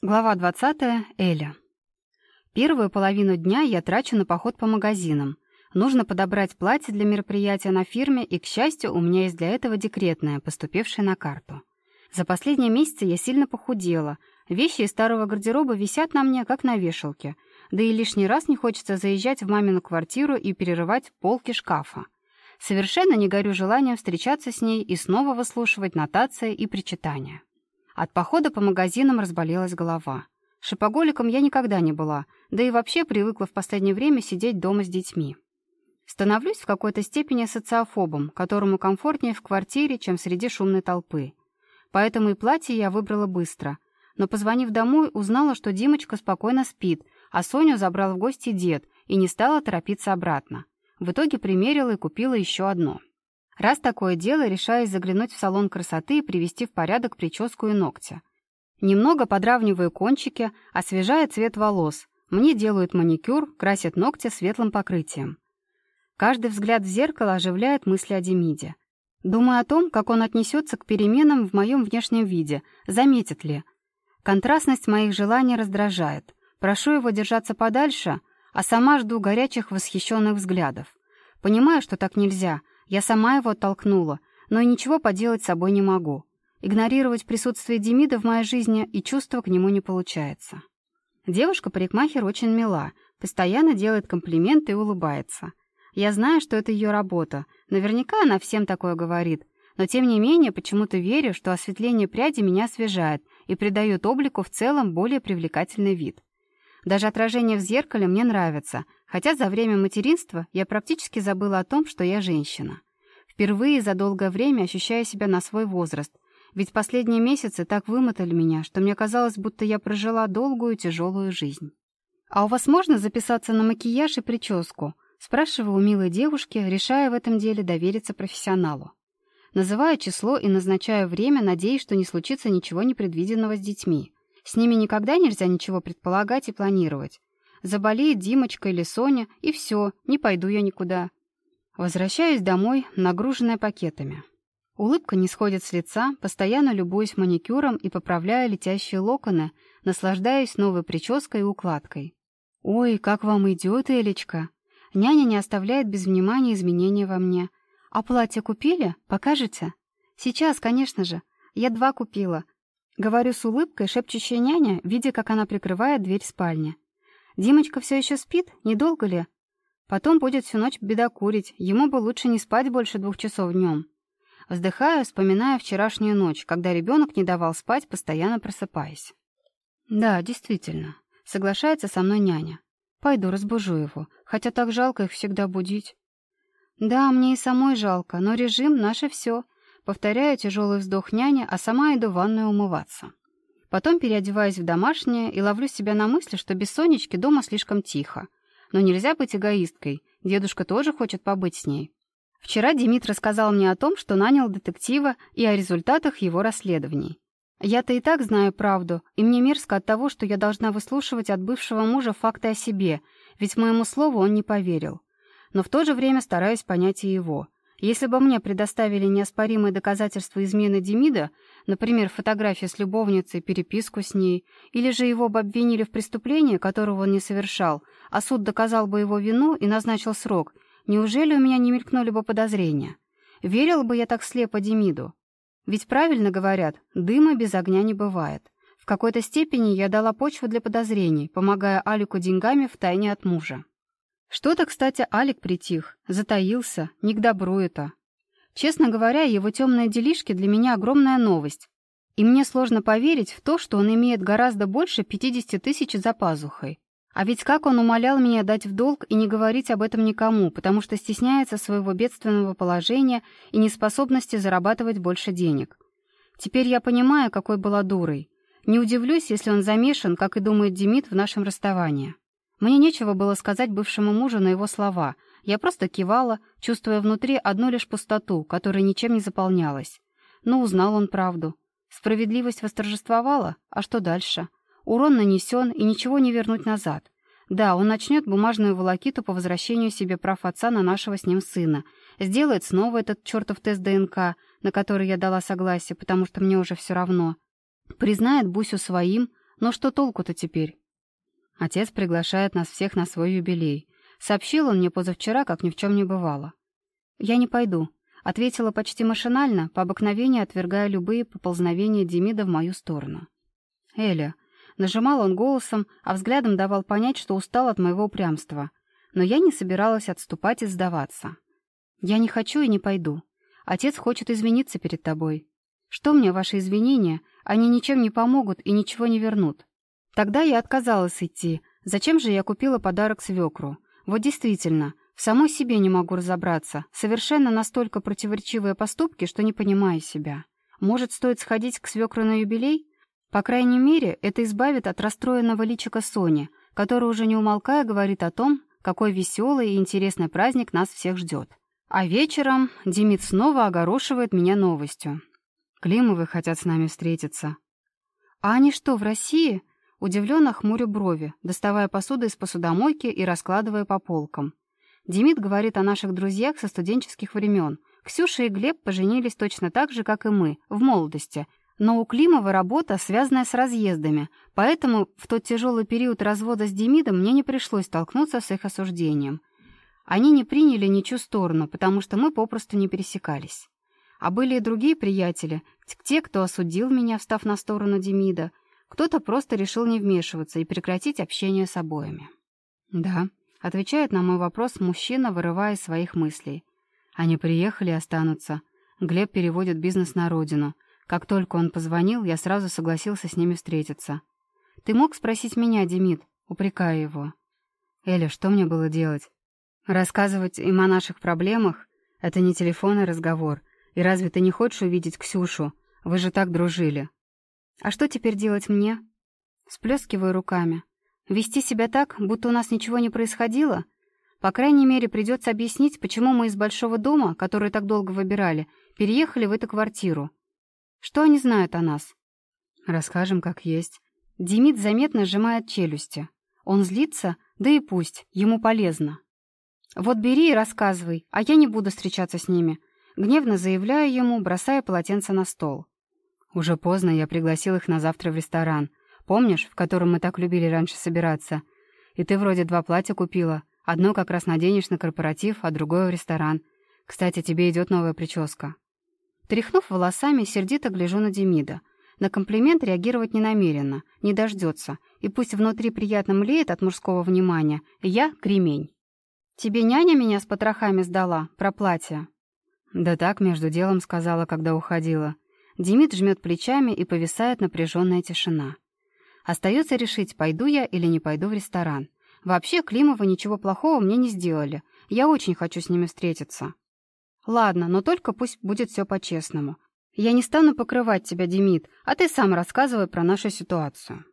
Глава 20. Эля. Первую половину дня я трачу на поход по магазинам. Нужно подобрать платье для мероприятия на фирме, и, к счастью, у меня есть для этого декретное, поступившее на карту. За последние месяцы я сильно похудела. Вещи из старого гардероба висят на мне, как на вешалке. Да и лишний раз не хочется заезжать в мамину квартиру и перерывать полки шкафа. Совершенно не горю желанием встречаться с ней и снова выслушивать нотации и причитания. От похода по магазинам разболелась голова. Шипоголиком я никогда не была, да и вообще привыкла в последнее время сидеть дома с детьми. Становлюсь в какой-то степени социофобом, которому комфортнее в квартире, чем среди шумной толпы. Поэтому и платье я выбрала быстро. Но, позвонив домой, узнала, что Димочка спокойно спит, а Соню забрал в гости дед и не стала торопиться обратно. В итоге примерила и купила еще одно. Раз такое дело, решаюсь заглянуть в салон красоты и привести в порядок прическу и ногти. Немного подравниваю кончики, освежая цвет волос. Мне делают маникюр, красят ногти светлым покрытием. Каждый взгляд в зеркало оживляет мысли о Демиде. Думаю о том, как он отнесется к переменам в моем внешнем виде, заметит ли. Контрастность моих желаний раздражает. Прошу его держаться подальше, а сама жду горячих восхищенных взглядов. Понимаю, что так нельзя, я сама его оттолкнула, но и ничего поделать с собой не могу. Игнорировать присутствие Демида в моей жизни и чувства к нему не получается. Девушка-парикмахер очень мила, постоянно делает комплименты и улыбается. Я знаю, что это ее работа, наверняка она всем такое говорит, но тем не менее почему-то верю, что осветление пряди меня освежает и придает облику в целом более привлекательный вид. Даже отражение в зеркале мне нравится, хотя за время материнства я практически забыла о том, что я женщина. Впервые за долгое время ощущаю себя на свой возраст, ведь последние месяцы так вымотали меня, что мне казалось, будто я прожила долгую тяжелую жизнь. «А у вас можно записаться на макияж и прическу?» Спрашиваю у милой девушки, решая в этом деле довериться профессионалу. Называю число и назначаю время, надеясь, что не случится ничего непредвиденного с детьми. С ними никогда нельзя ничего предполагать и планировать. Заболеет Димочка или Соня, и все, не пойду я никуда. Возвращаюсь домой, нагруженная пакетами. Улыбка не сходит с лица, постоянно любуюсь маникюром и поправляю летящие локоны, наслаждаясь новой прической и укладкой. «Ой, как вам идет, Элечка!» Няня не оставляет без внимания изменения во мне. «А платье купили? Покажете?» «Сейчас, конечно же. Я два купила». Говорю с улыбкой, шепчущая няня, видя, как она прикрывает дверь спальни. Димочка все еще спит? Недолго ли? Потом будет всю ночь бедокурить. Ему бы лучше не спать больше двух часов днем. Вздыхаю, вспоминая вчерашнюю ночь, когда ребенок не давал спать, постоянно просыпаясь. Да, действительно. Соглашается со мной няня. Пойду разбужу его, хотя так жалко их всегда будить. Да, мне и самой жалко, но режим — наше все. Повторяю тяжелый вздох няни, а сама иду в ванную умываться. Потом переодеваюсь в домашнее и ловлю себя на мысли, что без Сонечки дома слишком тихо. Но нельзя быть эгоисткой. Дедушка тоже хочет побыть с ней. Вчера Демид рассказал мне о том, что нанял детектива и о результатах его расследований. Я-то и так знаю правду, и мне мерзко от того, что я должна выслушивать от бывшего мужа факты о себе, ведь моему слову он не поверил. Но в то же время стараюсь понять и его. Если бы мне предоставили неоспоримые доказательства измены Демида, например, фотографии с любовницей, переписку с ней, или же его бы обвинили в преступлении, которого он не совершал, а суд доказал бы его вину и назначил срок, неужели у меня не мелькнули бы подозрения? Верил бы я так слепо Демиду? Ведь правильно говорят, дыма без огня не бывает. В какой-то степени я дала почву для подозрений, помогая Алику деньгами в тайне от мужа. Что-то, кстати, Алик притих, затаился, не к добру это. Честно говоря, его темные делишки для меня огромная новость. И мне сложно поверить в то, что он имеет гораздо больше 50 тысяч за пазухой. А ведь как он умолял меня дать в долг и не говорить об этом никому, потому что стесняется своего бедственного положения и неспособности зарабатывать больше денег. Теперь я понимаю, какой была дурой. Не удивлюсь, если он замешан, как и думает Демид, в нашем расставании. Мне нечего было сказать бывшему мужу на его слова. Я просто кивала, чувствуя внутри одну лишь пустоту, которая ничем не заполнялась. Но узнал он правду. Справедливость восторжествовала, а что дальше? Урон нанесен, и ничего не вернуть назад. Да, он начнет бумажную волокиту по возвращению себе прав отца на нашего с ним сына. Сделает снова этот чертов тест ДНК, на который я дала согласие, потому что мне уже все равно. Признает Бусю своим, Но что толку-то теперь? Отец приглашает нас всех на свой юбилей. Сообщил он мне позавчера, как ни в чем не бывало. «Я не пойду», — ответила почти машинально, по обыкновению отвергая любые поползновения Демида в мою сторону. «Эля», — нажимал он голосом, а взглядом давал понять, что устал от моего упрямства. Но я не собиралась отступать и сдаваться. «Я не хочу и не пойду. Отец хочет извиниться перед тобой. Что мне ваши извинения? Они ничем не помогут и ничего не вернут. Тогда я отказалась идти. Зачем же я купила подарок свекру? Вот действительно, в самой себе не могу разобраться. Совершенно настолько противоречивые поступки, что не понимаю себя. Может, стоит сходить к свекру на юбилей? По крайней мере, это избавит от расстроенного личика Сони, которая уже не умолкая говорит о том, какой веселый и интересный праздник нас всех ждет. А вечером Демид снова огорошивает меня новостью. Климовы хотят с нами встретиться. А они что, в России? Удивленно хмурю брови, доставая посуду из посудомойки и раскладывая по полкам. Демид говорит о наших друзьях со студенческих времен. Ксюша и Глеб поженились точно так же, как и мы, в молодости. Но у Климова работа, связанная с разъездами, поэтому в тот тяжелый период развода с Демидом мне не пришлось столкнуться с их осуждением. Они не приняли ничью сторону, потому что мы попросту не пересекались. А были и другие приятели, те, кто осудил меня, встав на сторону Демида, кто-то просто решил не вмешиваться и прекратить общение с обоими. «Да», — отвечает на мой вопрос мужчина, вырывая своих мыслей. «Они приехали и останутся. Глеб переводит бизнес на родину. Как только он позвонил, я сразу согласился с ними встретиться. Ты мог спросить меня, Демид?» Упрекая его. «Эля, что мне было делать? Рассказывать им о наших проблемах — это не телефонный разговор. И разве ты не хочешь увидеть Ксюшу? Вы же так дружили». А что теперь делать мне? Сплескиваю руками. Вести себя так, будто у нас ничего не происходило? По крайней мере, придется объяснить, почему мы из большого дома, который так долго выбирали, переехали в эту квартиру. Что они знают о нас? Расскажем, как есть. Демид заметно сжимает челюсти. Он злится, да и пусть, ему полезно. Вот бери и рассказывай, а я не буду встречаться с ними. Гневно заявляю ему, бросая полотенце на стол. Уже поздно я пригласил их на завтра в ресторан. Помнишь, в котором мы так любили раньше собираться? И ты вроде два платья купила. Одно как раз наденешь на корпоратив, а другое в ресторан. Кстати, тебе идет новая прическа. Тряхнув волосами, сердито гляжу на Демида. На комплимент реагировать не намеренно, не дождется. И пусть внутри приятно млеет от мужского внимания, я — кремень. «Тебе няня меня с потрохами сдала, про платье?» «Да так, между делом сказала, когда уходила. Демид жмет плечами и повисает напряженная тишина. Остается решить, пойду я или не пойду в ресторан. Вообще, Климовы ничего плохого мне не сделали. Я очень хочу с ними встретиться. Ладно, но только пусть будет все по-честному. Я не стану покрывать тебя, Демид, а ты сам рассказывай про нашу ситуацию.